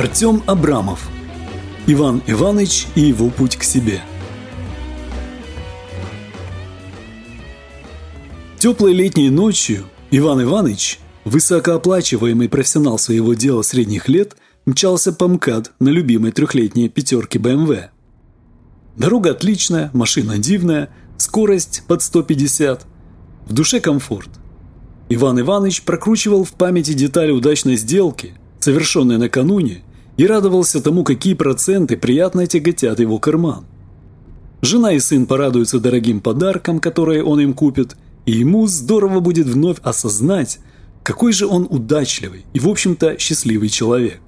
Артем Абрамов. Иван Иванович и его путь к себе. Теплой летней ночью Иван Иванович, высокооплачиваемый профессионал своего дела средних лет, мчался по МКАД на любимой трехлетней пятерке БМВ. Дорога отличная, машина дивная, скорость под 150, в душе комфорт. Иван Иванович прокручивал в памяти детали удачной сделки, совершенной накануне, и радовался тому, какие проценты приятно тяготят его карман. Жена и сын порадуются дорогим подаркам, которые он им купит, и ему здорово будет вновь осознать, какой же он удачливый и, в общем-то, счастливый человек.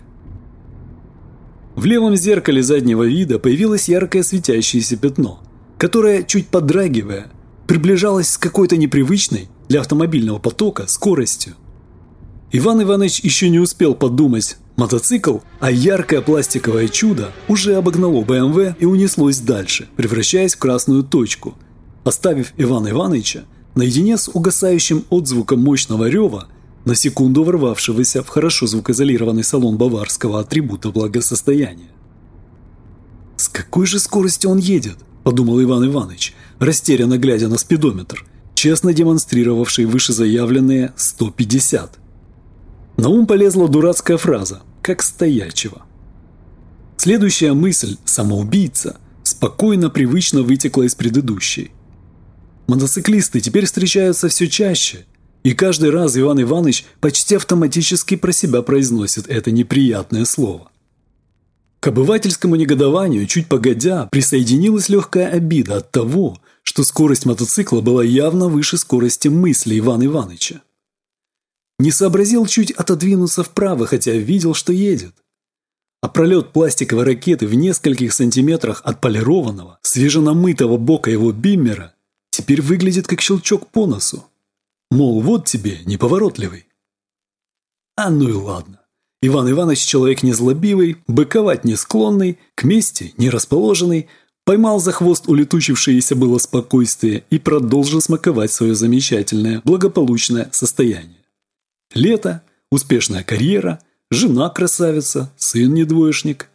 В левом зеркале заднего вида появилось яркое светящееся пятно, которое, чуть подрагивая, приближалось с какой-то непривычной для автомобильного потока скоростью. Иван Иванович еще не успел подумать мотоцикл, а яркое пластиковое чудо уже обогнало БМВ и унеслось дальше, превращаясь в красную точку, оставив Ивана Ивановича наедине с угасающим отзвуком мощного рева, на секунду ворвавшегося в хорошо звукоизолированный салон баварского атрибута благосостояния. «С какой же скоростью он едет?» – подумал Иван Иванович, растерянно глядя на спидометр, честно демонстрировавший вышезаявленные 150. На ум полезла дурацкая фраза «как стоячего». Следующая мысль «самоубийца» спокойно, привычно вытекла из предыдущей. Мотоциклисты теперь встречаются все чаще, и каждый раз Иван Иванович почти автоматически про себя произносит это неприятное слово. К обывательскому негодованию чуть погодя присоединилась легкая обида от того, что скорость мотоцикла была явно выше скорости мысли Ивана Ивановича. Не сообразил чуть отодвинуться вправо, хотя видел, что едет. А пролет пластиковой ракеты в нескольких сантиметрах от полированного, свеженамытого бока его биммера теперь выглядит как щелчок по носу. Мол, вот тебе, неповоротливый. А ну и ладно. Иван Иванович человек незлобивый, быковать не склонный, к мести не расположенный, поймал за хвост улетучившееся было спокойствие и продолжил смаковать свое замечательное, благополучное состояние. Лето, успешная карьера, жена красавица, сын недвоечник.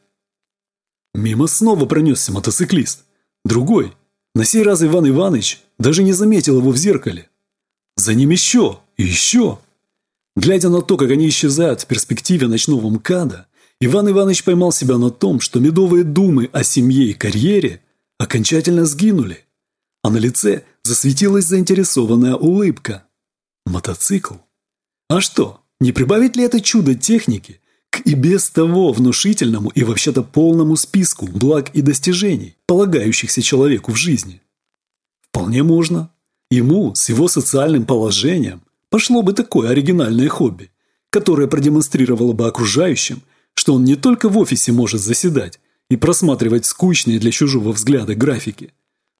Мимо снова пронесся мотоциклист. Другой. На сей раз Иван Иванович даже не заметил его в зеркале. За ним еще и еще. Глядя на то, как они исчезают в перспективе ночного МКАДа, Иван Иванович поймал себя на том, что медовые думы о семье и карьере окончательно сгинули, а на лице засветилась заинтересованная улыбка. Мотоцикл а что, не прибавит ли это чудо техники к и без того внушительному и вообще-то полному списку благ и достижений, полагающихся человеку в жизни? Вполне можно. Ему с его социальным положением пошло бы такое оригинальное хобби, которое продемонстрировало бы окружающим, что он не только в офисе может заседать и просматривать скучные для чужого взгляда графики,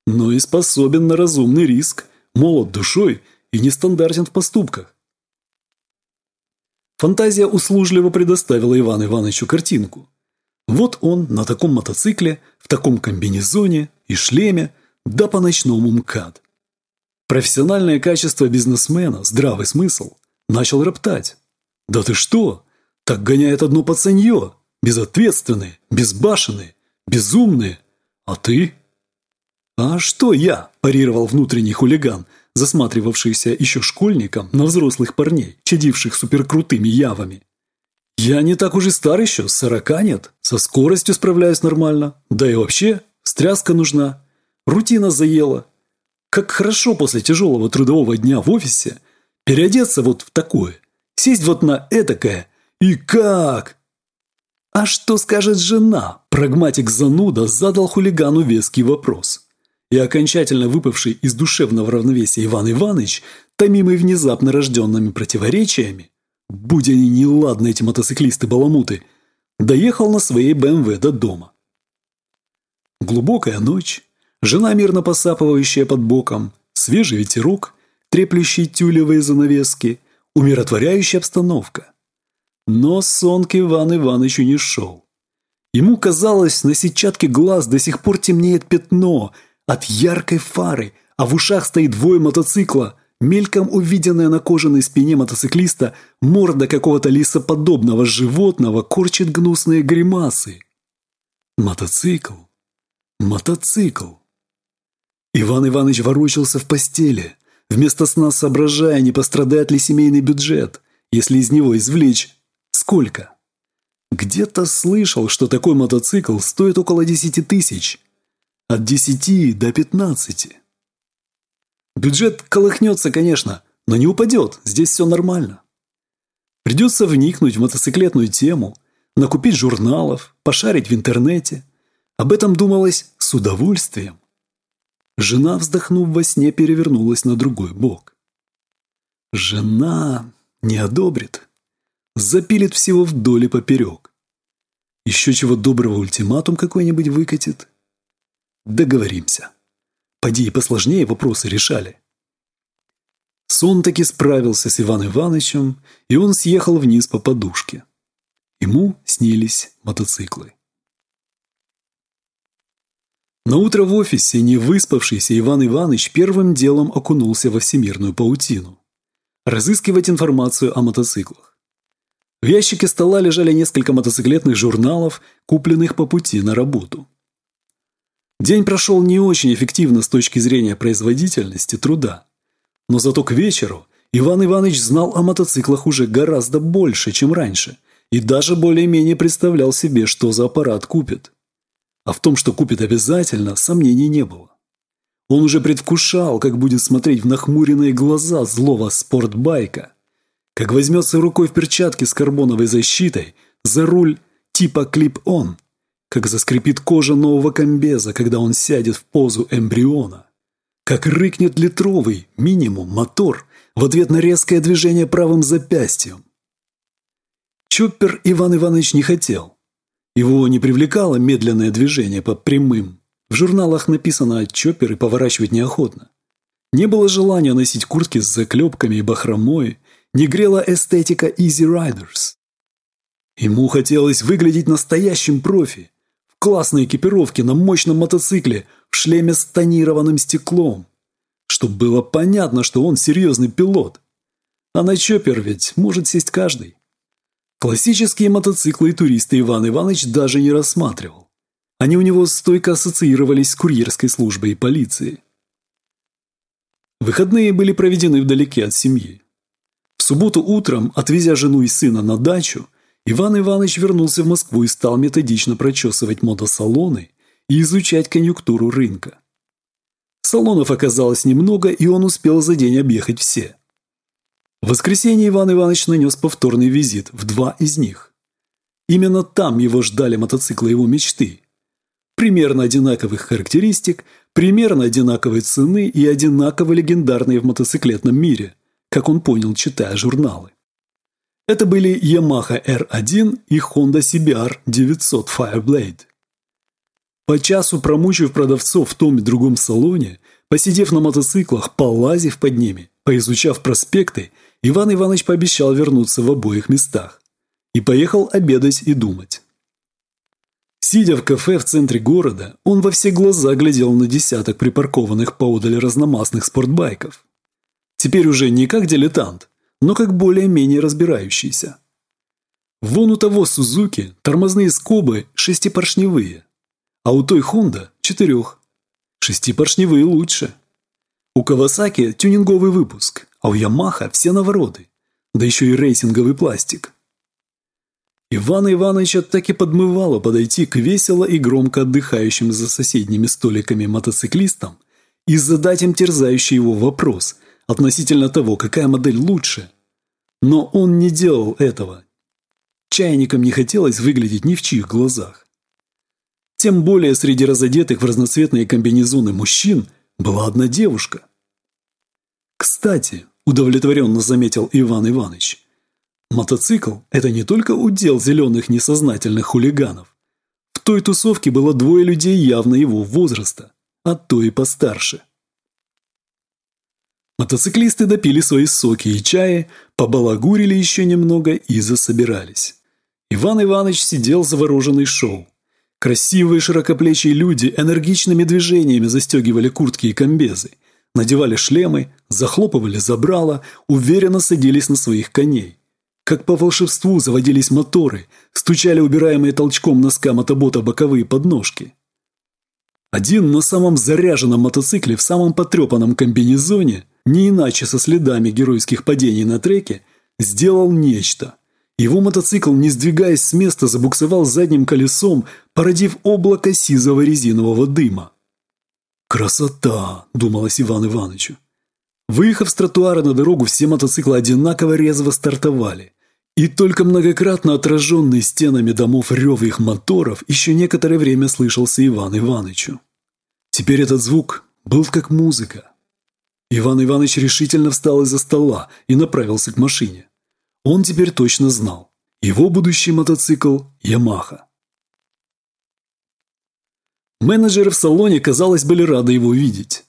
но и способен на разумный риск, молод душой и нестандартен в поступках. Фантазия услужливо предоставила Ивану Ивановичу картинку. Вот он на таком мотоцикле, в таком комбинезоне и шлеме, да по ночному МКАД. Профессиональное качество бизнесмена, здравый смысл, начал роптать. «Да ты что? Так гоняет одно пацанье! Безответственные, безбашенные, безумные! А ты?» «А что я?» – парировал внутренний хулиган – засматривавшийся еще школьником на взрослых парней, чадивших суперкрутыми явами. «Я не так уж и стар еще, сорока нет, со скоростью справляюсь нормально, да и вообще, стряска нужна, рутина заела. Как хорошо после тяжелого трудового дня в офисе переодеться вот в такое, сесть вот на этакое, и как?» «А что скажет жена?» Прагматик зануда задал хулигану веский вопрос и окончательно выпавший из душевного равновесия Иван Иванович, томимый внезапно рожденными противоречиями, будь они неладны эти мотоциклисты-баламуты, доехал на своей БМВ до дома. Глубокая ночь, жена мирно посапывающая под боком, свежий ветерок, треплющий тюлевые занавески, умиротворяющая обстановка. Но сон к Ивану Ивановичу не шел. Ему казалось, на сетчатке глаз до сих пор темнеет пятно – от яркой фары, а в ушах стоит двое мотоцикла, мельком увиденная на кожаной спине мотоциклиста морда какого-то лисоподобного животного корчит гнусные гримасы. Мотоцикл. Мотоцикл. Иван Иванович ворочался в постели, вместо сна соображая, не пострадает ли семейный бюджет, если из него извлечь сколько. Где-то слышал, что такой мотоцикл стоит около десяти тысяч. От десяти до пятнадцати. Бюджет колыхнется, конечно, но не упадет, здесь все нормально. Придется вникнуть в мотоциклетную тему, накупить журналов, пошарить в интернете. Об этом думалось с удовольствием. Жена, вздохнув во сне, перевернулась на другой бок. Жена не одобрит. Запилит всего вдоль и поперек. Еще чего доброго ультиматум какой-нибудь выкатит. Договоримся. Поди и посложнее вопросы решали. Сон таки справился с Иваном Ивановичем, и он съехал вниз по подушке. Ему снились мотоциклы. На утро в офисе невыспавшийся Иван Иванович первым делом окунулся во всемирную паутину. Разыскивать информацию о мотоциклах. В ящике стола лежали несколько мотоциклетных журналов, купленных по пути на работу. День прошел не очень эффективно с точки зрения производительности труда. Но зато к вечеру Иван Иванович знал о мотоциклах уже гораздо больше, чем раньше, и даже более-менее представлял себе, что за аппарат купит. А в том, что купит обязательно, сомнений не было. Он уже предвкушал, как будет смотреть в нахмуренные глаза злого спортбайка, как возьмется рукой в перчатке с карбоновой защитой за руль типа клип-он – как заскрипит кожа нового комбеза, когда он сядет в позу эмбриона. Как рыкнет литровый, минимум, мотор в ответ на резкое движение правым запястьем. Чоппер Иван Иванович не хотел. Его не привлекало медленное движение по прямым. В журналах написано «чоппер» и поворачивать неохотно. Не было желания носить куртки с заклепками и бахромой, не грела эстетика Easy Riders. Ему хотелось выглядеть настоящим профи, классной экипировке на мощном мотоцикле в шлеме с тонированным стеклом. Чтоб было понятно, что он серьезный пилот. А на чоппер ведь может сесть каждый. Классические мотоциклы и туристы Иван Иванович даже не рассматривал. Они у него стойко ассоциировались с курьерской службой и полицией. Выходные были проведены вдалеке от семьи. В субботу утром, отвезя жену и сына на дачу, Иван Иванович вернулся в Москву и стал методично прочесывать мотосалоны и изучать конъюнктуру рынка. Салонов оказалось немного, и он успел за день объехать все. В воскресенье Иван Иванович нанес повторный визит в два из них. Именно там его ждали мотоциклы его мечты. Примерно одинаковых характеристик, примерно одинаковой цены и одинаково легендарные в мотоциклетном мире, как он понял, читая журналы. Это были Yamaha R1 и Honda CBR 900 Fireblade. По часу промучив продавцов в том и другом салоне, посидев на мотоциклах, полазив под ними, поизучав проспекты, Иван Иванович пообещал вернуться в обоих местах. И поехал обедать и думать. Сидя в кафе в центре города, он во все глаза глядел на десяток припаркованных поодаль разномастных спортбайков. Теперь уже не как дилетант, но как более-менее разбирающийся. Вон у того Сузуки тормозные скобы шестипоршневые, а у той Хонда четырех. Шестипоршневые лучше. У Кавасаки тюнинговый выпуск, а у Ямаха все навороты, да еще и рейсинговый пластик. Ивана Ивановича так и подмывало подойти к весело и громко отдыхающим за соседними столиками мотоциклистам и задать им терзающий его вопрос – относительно того, какая модель лучше. Но он не делал этого. Чайникам не хотелось выглядеть ни в чьих глазах. Тем более среди разодетых в разноцветные комбинезоны мужчин была одна девушка. Кстати, удовлетворенно заметил Иван Иванович, мотоцикл – это не только удел зеленых несознательных хулиганов. В той тусовке было двое людей явно его возраста, а то и постарше. Мотоциклисты допили свои соки и чаи, побалагурили еще немного и засобирались. Иван Иванович сидел завороженный шоу. Красивые широкоплечие люди энергичными движениями застегивали куртки и комбезы. надевали шлемы, захлопывали забрала, уверенно садились на своих коней. Как по волшебству заводились моторы, стучали убираемые толчком носка мотобота боковые подножки. Один на самом заряженном мотоцикле в самом потрепанном комбинезоне, не иначе со следами геройских падений на треке, сделал нечто. Его мотоцикл, не сдвигаясь с места, забуксовал задним колесом, породив облако сизого резинового дыма. «Красота!» – думалось Иван Ивановичу. Выехав с тротуара на дорогу, все мотоциклы одинаково резво стартовали. И только многократно отраженный стенами домов рев их моторов еще некоторое время слышался Иван Ивановичу. Теперь этот звук был как музыка. Иван Иванович решительно встал из-за стола и направился к машине. Он теперь точно знал. Его будущий мотоцикл – «Ямаха». Менеджеры в салоне, казалось, были рады его видеть.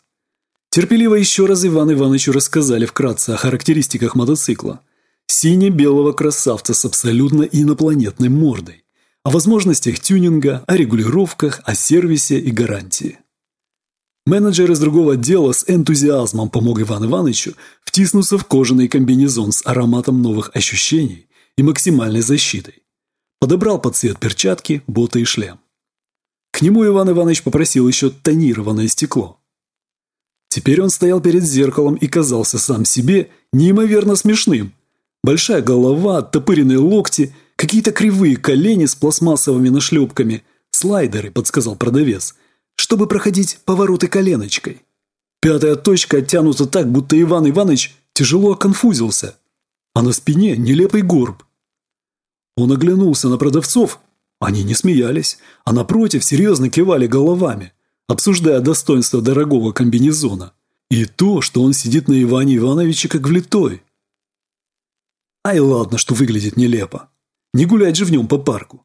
Терпеливо еще раз Иван Ивановичу рассказали вкратце о характеристиках мотоцикла. Сине-белого красавца с абсолютно инопланетной мордой. О возможностях тюнинга, о регулировках, о сервисе и гарантии. Менеджер из другого отдела с энтузиазмом помог Ивану Ивановичу втиснуться в кожаный комбинезон с ароматом новых ощущений и максимальной защитой. Подобрал под цвет перчатки, боты и шлем. К нему Иван Иванович попросил еще тонированное стекло. Теперь он стоял перед зеркалом и казался сам себе неимоверно смешным. Большая голова, оттопыренные локти, какие-то кривые колени с пластмассовыми нашлепками. «Слайдеры», – подсказал продавец – чтобы проходить повороты коленочкой. Пятая точка оттянута так, будто Иван Иванович тяжело оконфузился, а на спине нелепый горб. Он оглянулся на продавцов, они не смеялись, а напротив серьезно кивали головами, обсуждая достоинство дорогого комбинезона и то, что он сидит на Иване Ивановиче как влитой. Ай ладно, что выглядит нелепо. Не гулять же в нем по парку.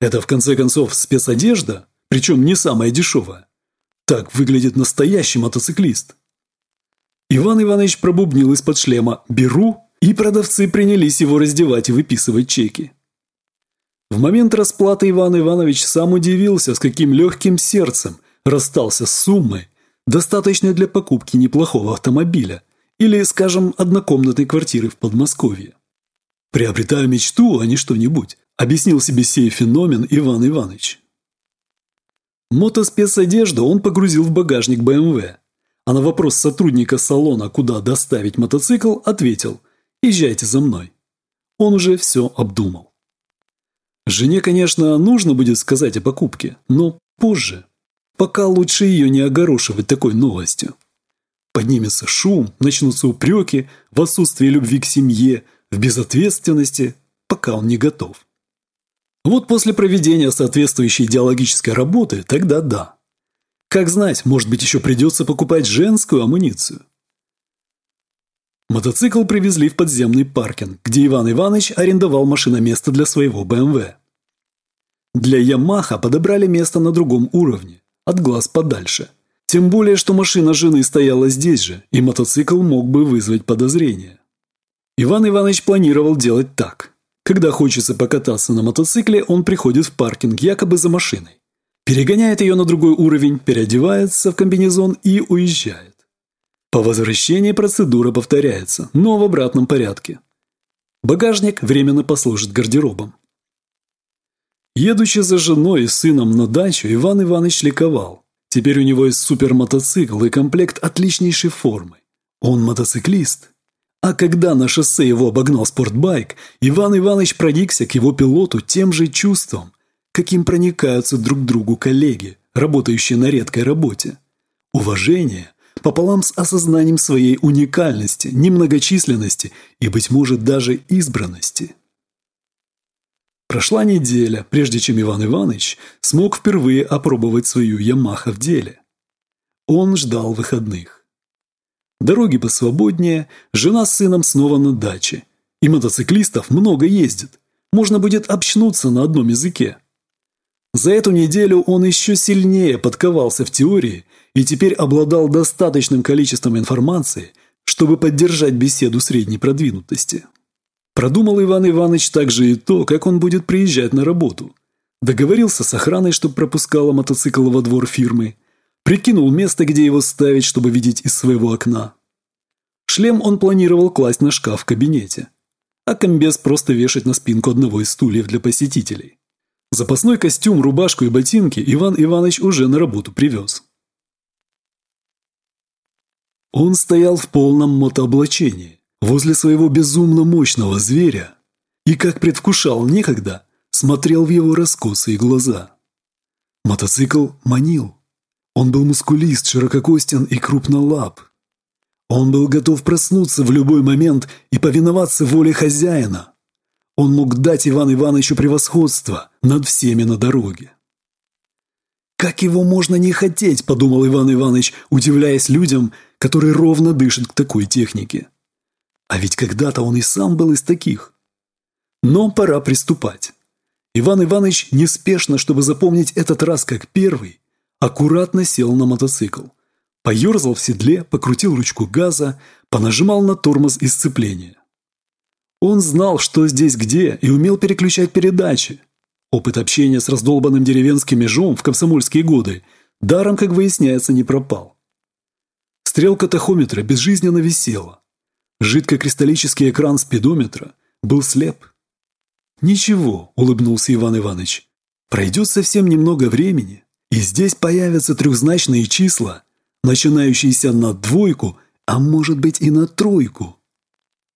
Это, в конце концов, спецодежда, причем не самая дешевая. Так выглядит настоящий мотоциклист. Иван Иванович пробубнил из-под шлема «беру», и продавцы принялись его раздевать и выписывать чеки. В момент расплаты Иван Иванович сам удивился, с каким легким сердцем расстался с суммой, достаточной для покупки неплохого автомобиля или, скажем, однокомнатной квартиры в Подмосковье. «Приобретаю мечту, а не что-нибудь», объяснил себе сей феномен Иван Иванович. Мотоспецодежду он погрузил в багажник БМВ. А на вопрос сотрудника салона, куда доставить мотоцикл, ответил «Езжайте за мной». Он уже все обдумал. Жене, конечно, нужно будет сказать о покупке, но позже. Пока лучше ее не огорошивать такой новостью. Поднимется шум, начнутся упреки в отсутствии любви к семье, в безответственности, пока он не готов. Вот после проведения соответствующей идеологической работы, тогда да. Как знать, может быть, еще придется покупать женскую амуницию. Мотоцикл привезли в подземный паркинг, где Иван Иванович арендовал машиноместо для своего БМВ. Для Ямаха подобрали место на другом уровне, от глаз подальше. Тем более, что машина жены стояла здесь же, и мотоцикл мог бы вызвать подозрения. Иван Иванович планировал делать так. Когда хочется покататься на мотоцикле, он приходит в паркинг якобы за машиной. Перегоняет ее на другой уровень, переодевается в комбинезон и уезжает. По возвращении процедура повторяется, но в обратном порядке. Багажник временно послужит гардеробом. Едучи за женой и сыном на дачу, Иван Иванович ликовал. Теперь у него есть супермотоцикл и комплект отличнейшей формы. Он мотоциклист. А когда на шоссе его обогнал спортбайк, Иван Иванович проникся к его пилоту тем же чувством, каким проникаются друг к другу коллеги, работающие на редкой работе. Уважение пополам с осознанием своей уникальности, немногочисленности и, быть может, даже избранности. Прошла неделя, прежде чем Иван Иванович смог впервые опробовать свою «Ямаха» в деле. Он ждал выходных. Дороги посвободнее, жена с сыном снова на даче. И мотоциклистов много ездит. Можно будет общнуться на одном языке. За эту неделю он еще сильнее подковался в теории и теперь обладал достаточным количеством информации, чтобы поддержать беседу средней продвинутости. Продумал Иван Иванович также и то, как он будет приезжать на работу. Договорился с охраной, чтобы пропускала мотоцикл во двор фирмы. Прикинул место, где его ставить, чтобы видеть из своего окна. Шлем он планировал класть на шкаф в кабинете, а комбез просто вешать на спинку одного из стульев для посетителей. Запасной костюм, рубашку и ботинки Иван Иванович уже на работу привез. Он стоял в полном мотооблачении, возле своего безумно мощного зверя, и, как предвкушал некогда, смотрел в его раскосые глаза. Мотоцикл манил. Он был мускулист, ширококостен и крупнолап. Он был готов проснуться в любой момент и повиноваться воле хозяина. Он мог дать Ивану Ивановичу превосходство над всеми на дороге. «Как его можно не хотеть?» – подумал Иван Иванович, удивляясь людям, которые ровно дышат к такой технике. А ведь когда-то он и сам был из таких. Но пора приступать. Иван Иванович неспешно, чтобы запомнить этот раз как первый, аккуратно сел на мотоцикл. Поерзал в седле, покрутил ручку газа, понажимал на тормоз и сцепление. Он знал, что здесь где, и умел переключать передачи. Опыт общения с раздолбанным деревенским межом в комсомольские годы даром, как выясняется, не пропал. Стрелка тахометра безжизненно висела. Жидкокристаллический экран спидометра был слеп. «Ничего», – улыбнулся Иван Иванович. «Пройдет совсем немного времени, и здесь появятся трехзначные числа, начинающиеся на двойку, а может быть и на тройку».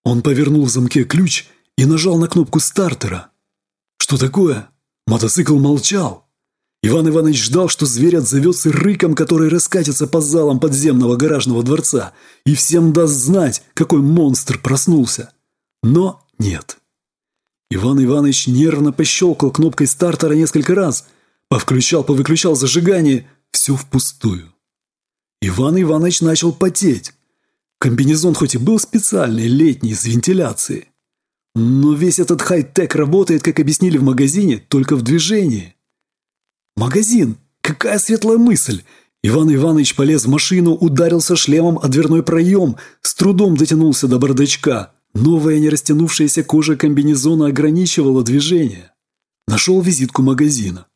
Он повернул в замке ключ и нажал на кнопку стартера. «Что такое?» Мотоцикл молчал. Иван Иванович ждал, что зверь отзовется рыком, который раскатится по залам подземного гаражного дворца и всем даст знать, какой монстр проснулся. Но нет. Иван Иванович нервно пощелкал кнопкой стартера несколько раз, повключал-повыключал зажигание, все впустую. Иван Иванович начал потеть. Комбинезон хоть и был специальный, летний, с вентиляцией, но весь этот хай-тек работает, как объяснили в магазине, только в движении. Магазин! Какая светлая мысль! Иван Иванович полез в машину, ударился шлемом о дверной проем, с трудом дотянулся до бардачка. Новая нерастянувшаяся кожа комбинезона ограничивала движение. Нашел визитку магазина.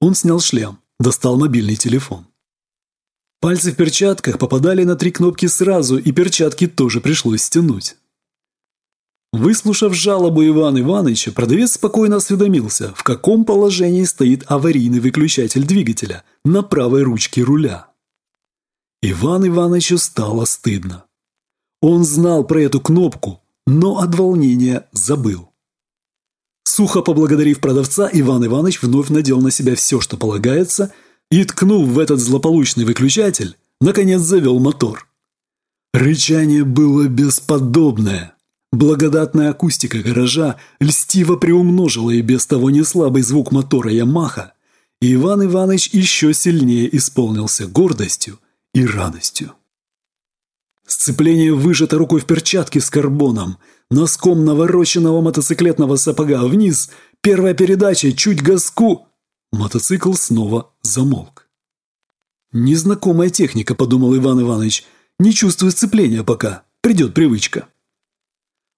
Он снял шлем, достал мобильный телефон. Пальцы в перчатках попадали на три кнопки сразу, и перчатки тоже пришлось стянуть. Выслушав жалобу Ивана Ивановича, продавец спокойно осведомился, в каком положении стоит аварийный выключатель двигателя на правой ручке руля. Иван Ивановичу стало стыдно. Он знал про эту кнопку, но от волнения забыл. Сухо поблагодарив продавца, Иван Иванович вновь надел на себя все, что полагается, и, ткнув в этот злополучный выключатель, наконец завел мотор. Рычание было бесподобное. Благодатная акустика гаража льстиво приумножила и без того неслабый звук мотора «Ямаха», и Иван Иванович еще сильнее исполнился гордостью и радостью. Сцепление выжато рукой в перчатке с карбоном, носком навороченного мотоциклетного сапога вниз, первая передача, чуть газку. Мотоцикл снова замолк. «Незнакомая техника», – подумал Иван Иванович. «Не чувствую сцепления пока. Придет привычка».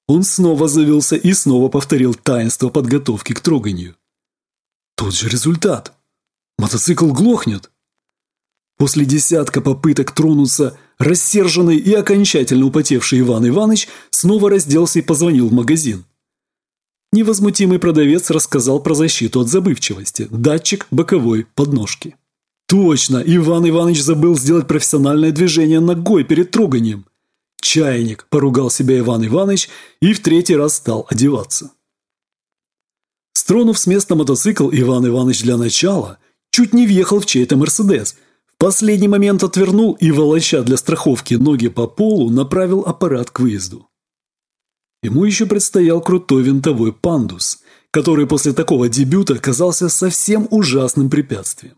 Он снова завелся и снова повторил таинство подготовки к троганию. Тот же результат. Мотоцикл глохнет. После десятка попыток тронуться, рассерженный и окончательно употевший Иван Иванович снова разделся и позвонил в магазин. Невозмутимый продавец рассказал про защиту от забывчивости, датчик боковой подножки. Точно, Иван Иванович забыл сделать профессиональное движение ногой перед троганием. «Чайник», – поругал себя Иван Иванович и в третий раз стал одеваться. Стронув с места мотоцикл, Иван Иванович для начала чуть не въехал в чей-то «Мерседес», последний момент отвернул и, волоча для страховки ноги по полу, направил аппарат к выезду. Ему еще предстоял крутой винтовой пандус, который после такого дебюта казался совсем ужасным препятствием.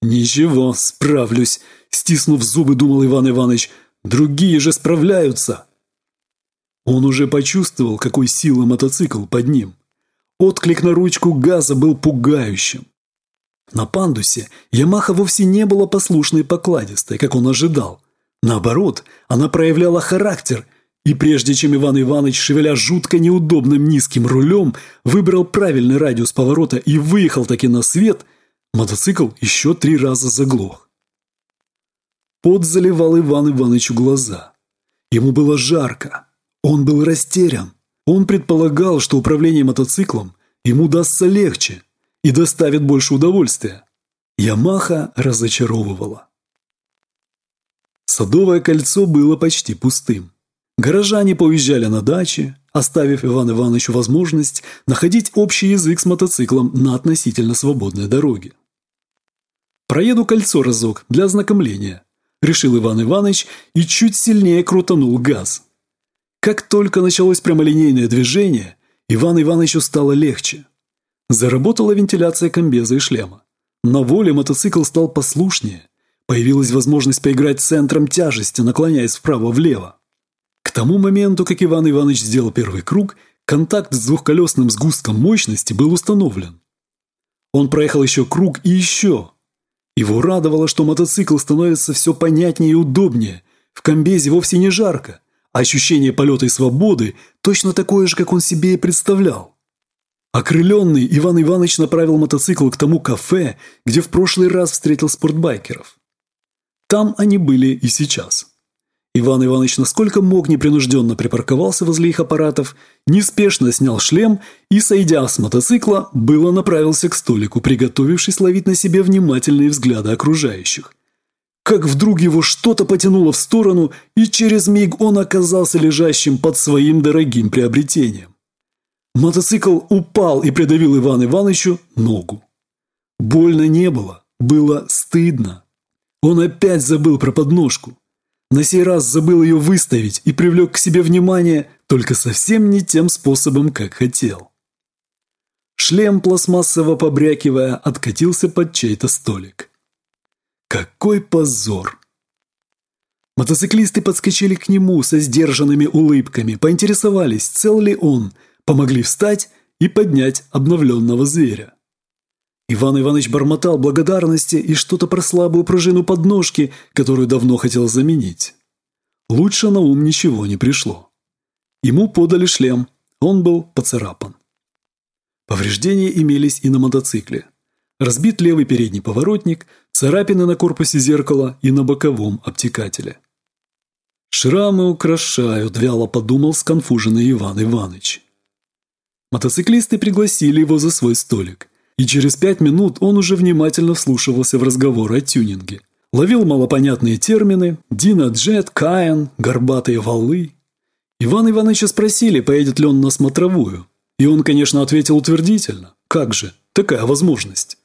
«Ничего, справлюсь», – стиснув зубы, думал Иван Иванович – Другие же справляются. Он уже почувствовал, какой силы мотоцикл под ним. Отклик на ручку газа был пугающим. На пандусе Ямаха вовсе не была послушной покладистой, как он ожидал. Наоборот, она проявляла характер, и прежде чем Иван Иванович, шевеля жутко неудобным низким рулем, выбрал правильный радиус поворота и выехал таки на свет, мотоцикл еще три раза заглох. Пот заливал Иван Ивановичу глаза. Ему было жарко. Он был растерян. Он предполагал, что управление мотоциклом ему дастся легче и доставит больше удовольствия. Ямаха разочаровывала. Садовое кольцо было почти пустым. Горожане поуезжали на дачи, оставив Ивану Ивановичу возможность находить общий язык с мотоциклом на относительно свободной дороге. «Проеду кольцо разок для ознакомления», – решил Иван Иванович и чуть сильнее крутанул газ. Как только началось прямолинейное движение, Иван Ивановичу стало легче. Заработала вентиляция комбеза и шлема. На воле мотоцикл стал послушнее. Появилась возможность поиграть центром тяжести, наклоняясь вправо-влево. К тому моменту, как Иван Иванович сделал первый круг, контакт с двухколесным сгустком мощности был установлен. Он проехал еще круг и еще. Его радовало, что мотоцикл становится все понятнее и удобнее. В комбезе вовсе не жарко, а ощущение полета и свободы точно такое же, как он себе и представлял. Окрыленный, Иван Иванович направил мотоцикл к тому кафе, где в прошлый раз встретил спортбайкеров. Там они были и сейчас. Иван Иванович насколько мог непринужденно припарковался возле их аппаратов, неспешно снял шлем и, сойдя с мотоцикла, было направился к столику, приготовившись ловить на себе внимательные взгляды окружающих. Как вдруг его что-то потянуло в сторону, и через миг он оказался лежащим под своим дорогим приобретением. Мотоцикл упал и придавил Ивану Ивановичу ногу. Больно не было, было стыдно. Он опять забыл про подножку. На сей раз забыл ее выставить и привлек к себе внимание только совсем не тем способом, как хотел. Шлем, пластмассово побрякивая, откатился под чей-то столик. Какой позор! Мотоциклисты подскочили к нему со сдержанными улыбками, поинтересовались, цел ли он, помогли встать и поднять обновленного зверя. Иван Иванович бормотал благодарности и что-то про слабую пружину подножки, которую давно хотел заменить. Лучше на ум ничего не пришло. Ему подали шлем, он был поцарапан. Повреждения имелись и на мотоцикле. Разбит левый передний поворотник, царапины на корпусе зеркала и на боковом обтекателе. «Шрамы украшают», – вяло подумал сконфуженный Иван Иванович. Мотоциклисты пригласили его за свой столик и через пять минут он уже внимательно вслушивался в разговор о тюнинге. Ловил малопонятные термины «Дина Джет», «Каин», «Горбатые валы». Иван Ивановича спросили, поедет ли он на смотровую. И он, конечно, ответил утвердительно. Как же, такая возможность.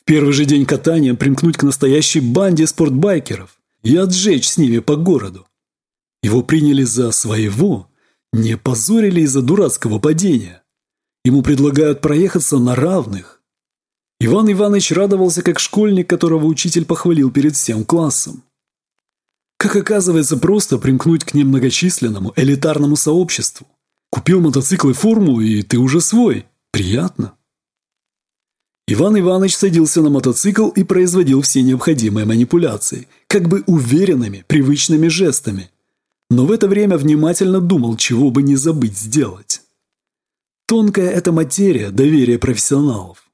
В первый же день катания примкнуть к настоящей банде спортбайкеров и отжечь с ними по городу. Его приняли за своего, не позорили из-за дурацкого падения. Ему предлагают проехаться на равных. Иван Иванович радовался, как школьник, которого учитель похвалил перед всем классом. Как оказывается, просто примкнуть к немногочисленному элитарному сообществу. Купил мотоцикл и форму, и ты уже свой. Приятно. Иван Иванович садился на мотоцикл и производил все необходимые манипуляции, как бы уверенными, привычными жестами. Но в это время внимательно думал, чего бы не забыть сделать. Тонкая эта материя доверия профессионалов.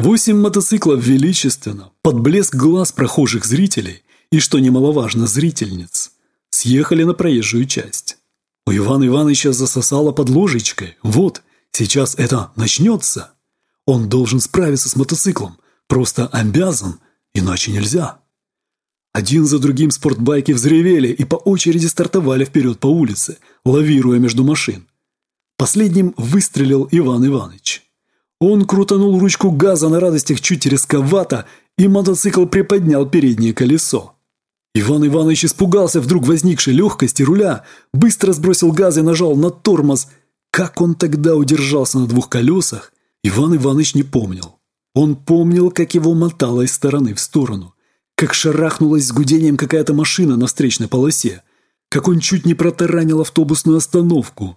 Восемь мотоциклов величественно, под блеск глаз прохожих зрителей и, что немаловажно, зрительниц, съехали на проезжую часть. У Ивана Ивановича засосало под ложечкой. Вот, сейчас это начнется. Он должен справиться с мотоциклом, просто обязан, иначе нельзя. Один за другим спортбайки взревели и по очереди стартовали вперед по улице, лавируя между машин. Последним выстрелил Иван Иванович. Он крутанул ручку газа на радостях чуть резковато, и мотоцикл приподнял переднее колесо. Иван Иванович испугался вдруг возникшей легкости руля, быстро сбросил газ и нажал на тормоз. Как он тогда удержался на двух колесах, Иван Иванович не помнил. Он помнил, как его мотало из стороны в сторону, как шарахнулась с гудением какая-то машина на встречной полосе, как он чуть не протаранил автобусную остановку,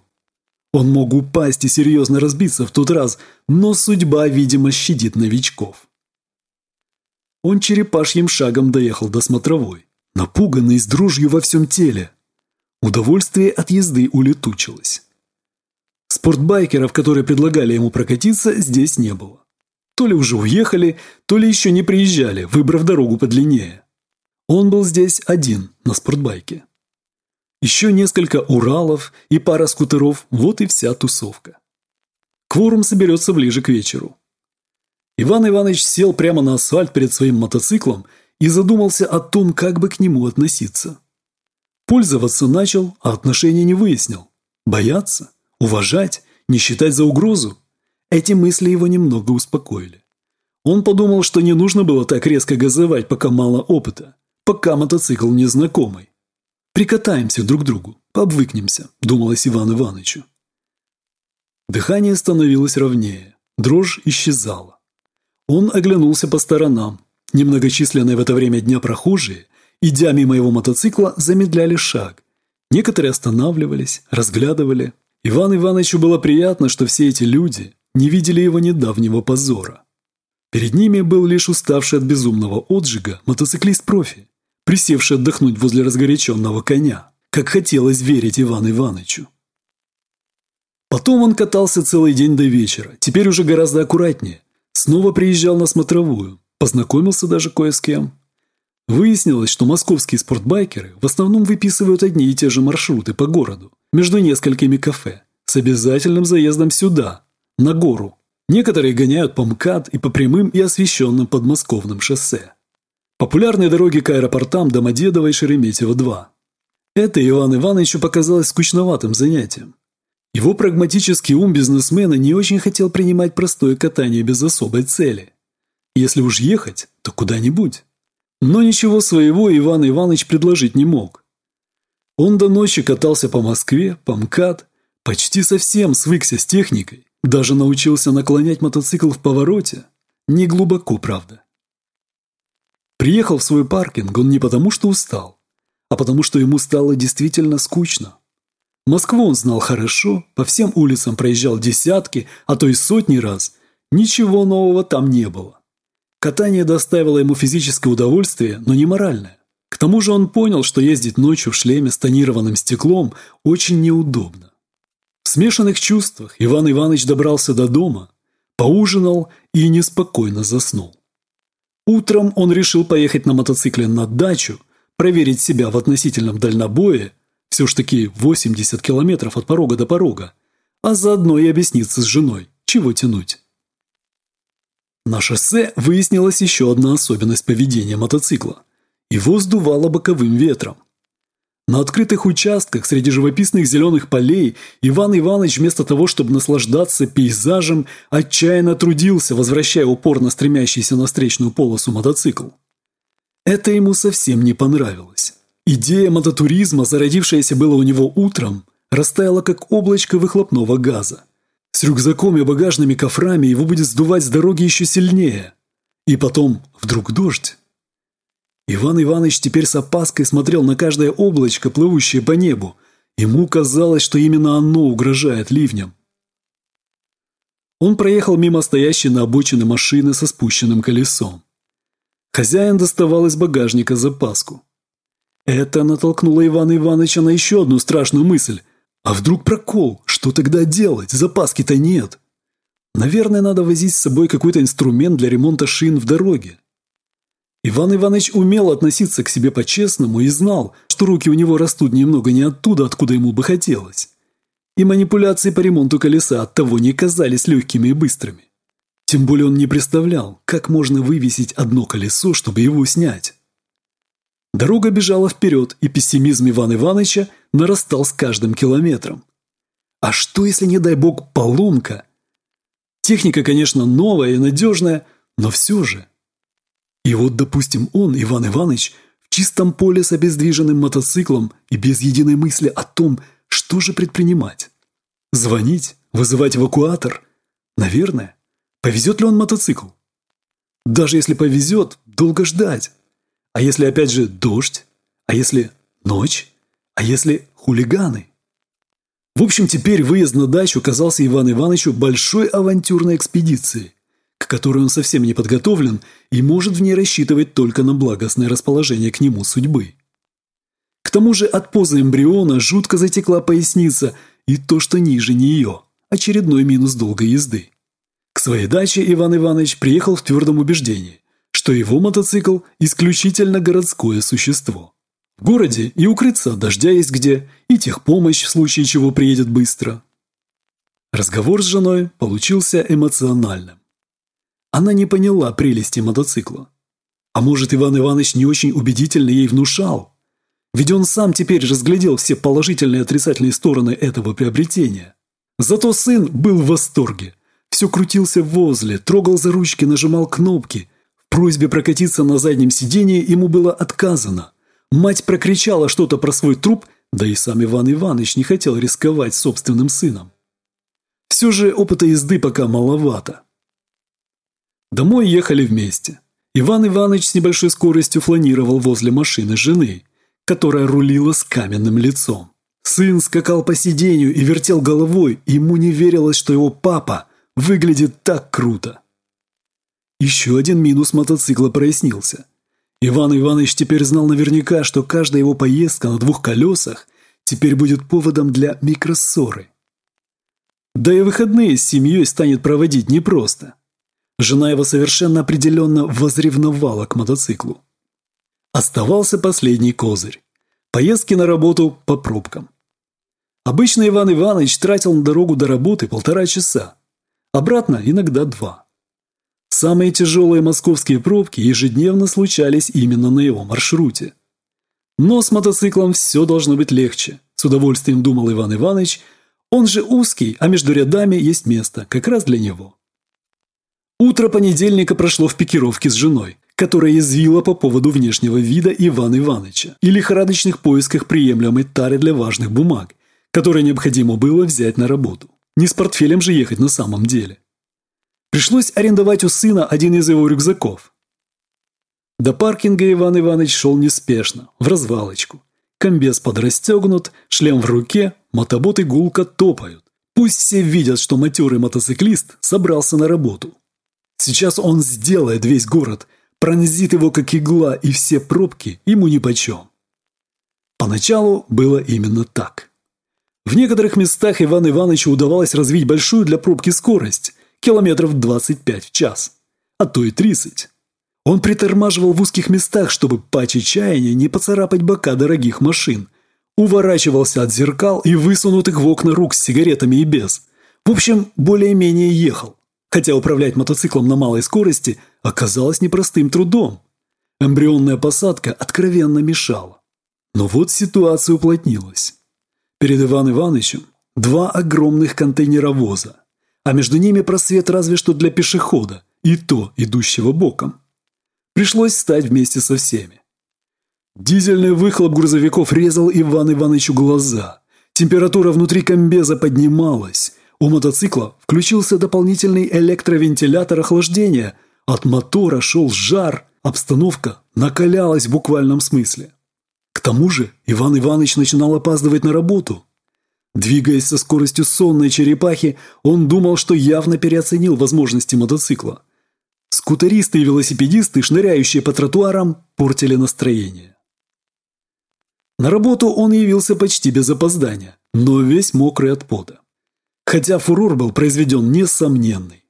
он мог упасть и серьезно разбиться в тот раз, но судьба, видимо, щадит новичков. Он черепашьим шагом доехал до смотровой, напуганный с дрожью во всем теле. Удовольствие от езды улетучилось. Спортбайкеров, которые предлагали ему прокатиться, здесь не было. То ли уже уехали, то ли еще не приезжали, выбрав дорогу подлиннее. Он был здесь один, на спортбайке. Еще несколько Уралов и пара скутеров – вот и вся тусовка. Кворум соберется ближе к вечеру. Иван Иванович сел прямо на асфальт перед своим мотоциклом и задумался о том, как бы к нему относиться. Пользоваться начал, а отношения не выяснил. Бояться, уважать, не считать за угрозу – эти мысли его немного успокоили. Он подумал, что не нужно было так резко газовать, пока мало опыта, пока мотоцикл незнакомый. «Прикатаемся друг к другу, пообвыкнемся», – думалось Иван Ивановичу. Дыхание становилось ровнее, дрожь исчезала. Он оглянулся по сторонам. Немногочисленные в это время дня прохожие, идя мимо его мотоцикла, замедляли шаг. Некоторые останавливались, разглядывали. Иван Ивановичу было приятно, что все эти люди не видели его недавнего позора. Перед ними был лишь уставший от безумного отжига мотоциклист-профи, присевший отдохнуть возле разгоряченного коня, как хотелось верить Ивану Ивановичу. Потом он катался целый день до вечера, теперь уже гораздо аккуратнее. Снова приезжал на смотровую, познакомился даже кое с кем. Выяснилось, что московские спортбайкеры в основном выписывают одни и те же маршруты по городу, между несколькими кафе, с обязательным заездом сюда, на гору, Некоторые гоняют по МКАД и по прямым и освещенным подмосковным шоссе. Популярные дороги к аэропортам Домодедово и Шереметьево-2. Это Иван Ивановичу показалось скучноватым занятием. Его прагматический ум бизнесмена не очень хотел принимать простое катание без особой цели. Если уж ехать, то куда-нибудь. Но ничего своего Иван Иванович предложить не мог. Он до ночи катался по Москве, по МКАД, почти совсем свыкся с техникой, даже научился наклонять мотоцикл в повороте. Не глубоко, правда. Приехал в свой паркинг он не потому, что устал, а потому, что ему стало действительно скучно. Москву он знал хорошо, по всем улицам проезжал десятки, а то и сотни раз. Ничего нового там не было. Катание доставило ему физическое удовольствие, но не моральное. К тому же он понял, что ездить ночью в шлеме с тонированным стеклом очень неудобно. В смешанных чувствах Иван Иванович добрался до дома, поужинал и неспокойно заснул. Утром он решил поехать на мотоцикле на дачу, проверить себя в относительном дальнобое, все ж таки 80 километров от порога до порога, а заодно и объясниться с женой, чего тянуть. На шоссе выяснилась еще одна особенность поведения мотоцикла. Его сдувало боковым ветром. На открытых участках среди живописных зеленых полей Иван Иванович вместо того, чтобы наслаждаться пейзажем, отчаянно трудился, возвращая упорно стремящийся на встречную полосу мотоцикл. Это ему совсем не понравилось. Идея мототуризма, зародившаяся было у него утром, растаяла как облачко выхлопного газа. С рюкзаком и багажными кофрами его будет сдувать с дороги еще сильнее. И потом вдруг дождь. Иван Иванович теперь с опаской смотрел на каждое облачко, плывущее по небу. Ему казалось, что именно оно угрожает ливням. Он проехал мимо стоящей на обочине машины со спущенным колесом. Хозяин доставал из багажника запаску. Это натолкнуло Ивана Ивановича на еще одну страшную мысль. А вдруг прокол? Что тогда делать? Запаски-то нет. Наверное, надо возить с собой какой-то инструмент для ремонта шин в дороге. Иван Иванович умел относиться к себе по-честному и знал, что руки у него растут немного не оттуда, откуда ему бы хотелось. И манипуляции по ремонту колеса от того не казались легкими и быстрыми. Тем более он не представлял, как можно вывесить одно колесо, чтобы его снять. Дорога бежала вперед, и пессимизм Ивана Ивановича нарастал с каждым километром. А что, если, не дай бог, поломка? Техника, конечно, новая и надежная, но все же – и вот, допустим, он, Иван Иванович, в чистом поле с обездвиженным мотоциклом и без единой мысли о том, что же предпринимать. Звонить? Вызывать эвакуатор? Наверное. Повезет ли он мотоцикл? Даже если повезет, долго ждать. А если опять же дождь? А если ночь? А если хулиганы? В общем, теперь выезд на дачу казался Ивану Ивановичу большой авантюрной экспедицией к которой он совсем не подготовлен и может в ней рассчитывать только на благостное расположение к нему судьбы. К тому же от позы эмбриона жутко затекла поясница и то, что ниже нее – очередной минус долгой езды. К своей даче Иван Иванович приехал в твердом убеждении, что его мотоцикл – исключительно городское существо. В городе и укрыться от дождя есть где, и техпомощь в случае чего приедет быстро. Разговор с женой получился эмоциональным. Она не поняла прелести мотоцикла. А может, Иван Иванович не очень убедительно ей внушал? Ведь он сам теперь разглядел все положительные и отрицательные стороны этого приобретения. Зато сын был в восторге. Все крутился возле, трогал за ручки, нажимал кнопки. В просьбе прокатиться на заднем сиденье ему было отказано. Мать прокричала что-то про свой труп, да и сам Иван Иванович не хотел рисковать собственным сыном. Все же опыта езды пока маловато. Домой ехали вместе. Иван Иванович с небольшой скоростью фланировал возле машины жены, которая рулила с каменным лицом. Сын скакал по сиденью и вертел головой, и ему не верилось, что его папа выглядит так круто. Еще один минус мотоцикла прояснился. Иван Иванович теперь знал наверняка, что каждая его поездка на двух колесах теперь будет поводом для микроссоры. Да и выходные с семьей станет проводить непросто. Жена его совершенно определенно возревновала к мотоциклу. Оставался последний козырь. Поездки на работу по пробкам. Обычно Иван Иванович тратил на дорогу до работы полтора часа. Обратно иногда два. Самые тяжелые московские пробки ежедневно случались именно на его маршруте. Но с мотоциклом все должно быть легче, с удовольствием думал Иван Иванович. Он же узкий, а между рядами есть место, как раз для него. Утро понедельника прошло в пикировке с женой, которая язвила по поводу внешнего вида Ивана Ивановича и лихорадочных поисках приемлемой тары для важных бумаг, которые необходимо было взять на работу. Не с портфелем же ехать на самом деле. Пришлось арендовать у сына один из его рюкзаков. До паркинга Иван Иванович шел неспешно, в развалочку. Комбез подрастегнут, шлем в руке, мотоботы гулко топают. Пусть все видят, что матерый мотоциклист собрался на работу. Сейчас он сделает весь город, пронзит его как игла, и все пробки ему нипочем. Поначалу было именно так. В некоторых местах Ивану Ивановичу удавалось развить большую для пробки скорость – километров 25 в час, а то и 30. Он притормаживал в узких местах, чтобы по чаяния не поцарапать бока дорогих машин, уворачивался от зеркал и высунутых в окна рук с сигаретами и без. В общем, более-менее ехал хотя управлять мотоциклом на малой скорости оказалось непростым трудом. Эмбрионная посадка откровенно мешала. Но вот ситуация уплотнилась. Перед Иван Ивановичем два огромных контейнеровоза, а между ними просвет разве что для пешехода, и то идущего боком. Пришлось встать вместе со всеми. Дизельный выхлоп грузовиков резал Иван Ивановичу глаза. Температура внутри комбеза поднималась, у мотоцикла включился дополнительный электровентилятор охлаждения. От мотора шел жар, обстановка накалялась в буквальном смысле. К тому же Иван Иванович начинал опаздывать на работу. Двигаясь со скоростью сонной черепахи, он думал, что явно переоценил возможности мотоцикла. Скутеристы и велосипедисты, шныряющие по тротуарам, портили настроение. На работу он явился почти без опоздания, но весь мокрый от пота хотя фурор был произведен несомненный.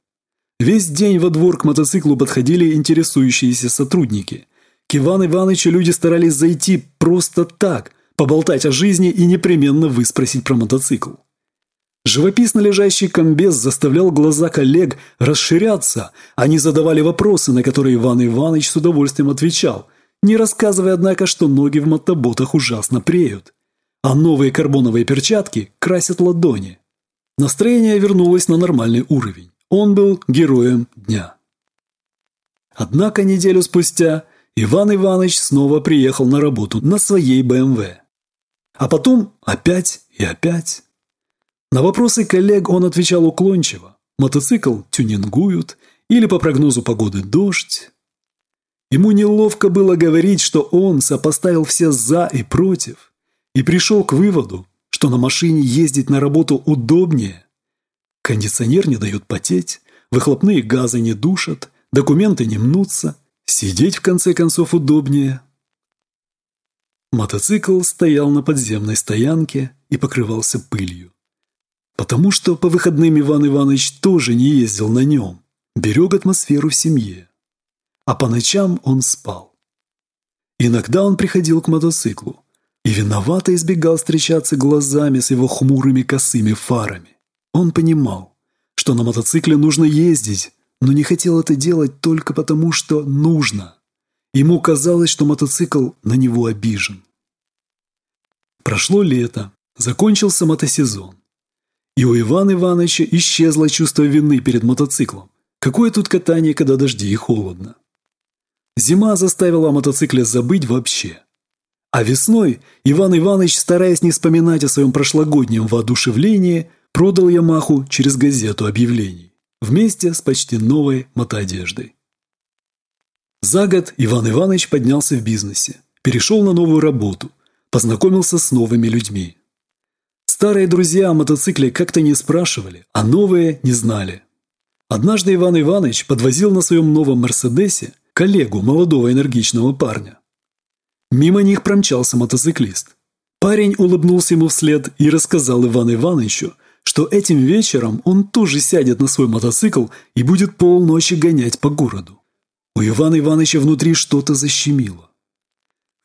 Весь день во двор к мотоциклу подходили интересующиеся сотрудники. К Ивану Ивановичу люди старались зайти просто так, поболтать о жизни и непременно выспросить про мотоцикл. Живописно лежащий комбез заставлял глаза коллег расширяться, они задавали вопросы, на которые Иван Иванович с удовольствием отвечал, не рассказывая, однако, что ноги в мотоботах ужасно преют, а новые карбоновые перчатки красят ладони. Настроение вернулось на нормальный уровень. Он был героем дня. Однако неделю спустя Иван Иванович снова приехал на работу на своей БМВ. А потом опять и опять. На вопросы коллег он отвечал уклончиво. Мотоцикл тюнингуют или по прогнозу погоды дождь. Ему неловко было говорить, что он сопоставил все «за» и «против» и пришел к выводу, что на машине ездить на работу удобнее. Кондиционер не дает потеть, выхлопные газы не душат, документы не мнутся, сидеть в конце концов удобнее. Мотоцикл стоял на подземной стоянке и покрывался пылью. Потому что по выходным Иван Иванович тоже не ездил на нем, берег атмосферу в семье. а по ночам он спал. Иногда он приходил к мотоциклу и виновато избегал встречаться глазами с его хмурыми косыми фарами. Он понимал, что на мотоцикле нужно ездить, но не хотел это делать только потому, что нужно. Ему казалось, что мотоцикл на него обижен. Прошло лето, закончился мотосезон. И у Ивана Ивановича исчезло чувство вины перед мотоциклом. Какое тут катание, когда дожди и холодно. Зима заставила о мотоцикле забыть вообще. А весной Иван Иванович, стараясь не вспоминать о своем прошлогоднем воодушевлении, продал Ямаху через газету объявлений вместе с почти новой мотоодеждой. За год Иван Иванович поднялся в бизнесе, перешел на новую работу, познакомился с новыми людьми. Старые друзья о мотоцикле как-то не спрашивали, а новые не знали. Однажды Иван Иванович подвозил на своем новом «Мерседесе» коллегу, молодого энергичного парня. Мимо них промчался мотоциклист. Парень улыбнулся ему вслед и рассказал Ивану Ивановичу, что этим вечером он тоже сядет на свой мотоцикл и будет полночи гонять по городу. У Ивана Ивановича внутри что-то защемило.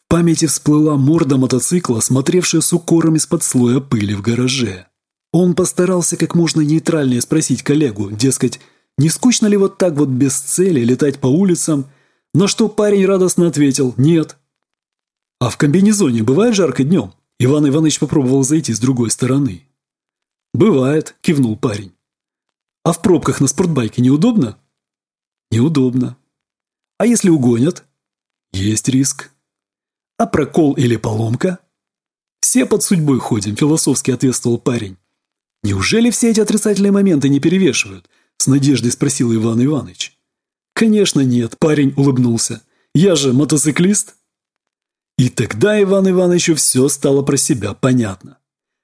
В памяти всплыла морда мотоцикла, смотревшая с укором из-под слоя пыли в гараже. Он постарался как можно нейтральнее спросить коллегу, дескать, не скучно ли вот так вот без цели летать по улицам, на что парень радостно ответил «нет». «А в комбинезоне бывает жарко днем?» Иван Иванович попробовал зайти с другой стороны. «Бывает», – кивнул парень. «А в пробках на спортбайке неудобно?» «Неудобно». «А если угонят?» «Есть риск». «А прокол или поломка?» «Все под судьбой ходим», – философски ответствовал парень. «Неужели все эти отрицательные моменты не перевешивают?» – с надеждой спросил Иван Иванович. «Конечно нет», – парень улыбнулся. «Я же мотоциклист». И тогда Иван Ивановичу все стало про себя понятно.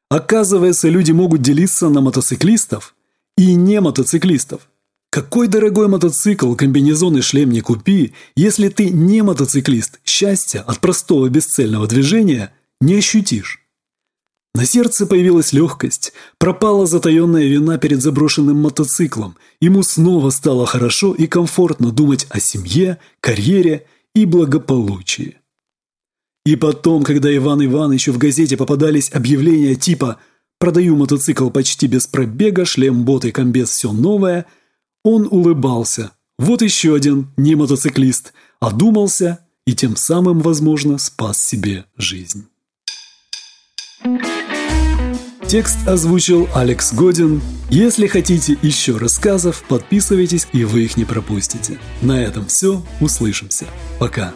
Оказывается, люди могут делиться на мотоциклистов и не мотоциклистов. Какой дорогой мотоцикл, комбинезон и шлем не купи, если ты не мотоциклист, счастья от простого бесцельного движения не ощутишь. На сердце появилась легкость, пропала затаенная вина перед заброшенным мотоциклом, ему снова стало хорошо и комфортно думать о семье, карьере и благополучии. И потом, когда Иван Ивановичу в газете попадались объявления типа «Продаю мотоцикл почти без пробега, шлем, боты, комбез, все новое», он улыбался. Вот еще один не мотоциклист, одумался и тем самым, возможно, спас себе жизнь. Текст озвучил Алекс Годин. Если хотите еще рассказов, подписывайтесь, и вы их не пропустите. На этом все. Услышимся. Пока.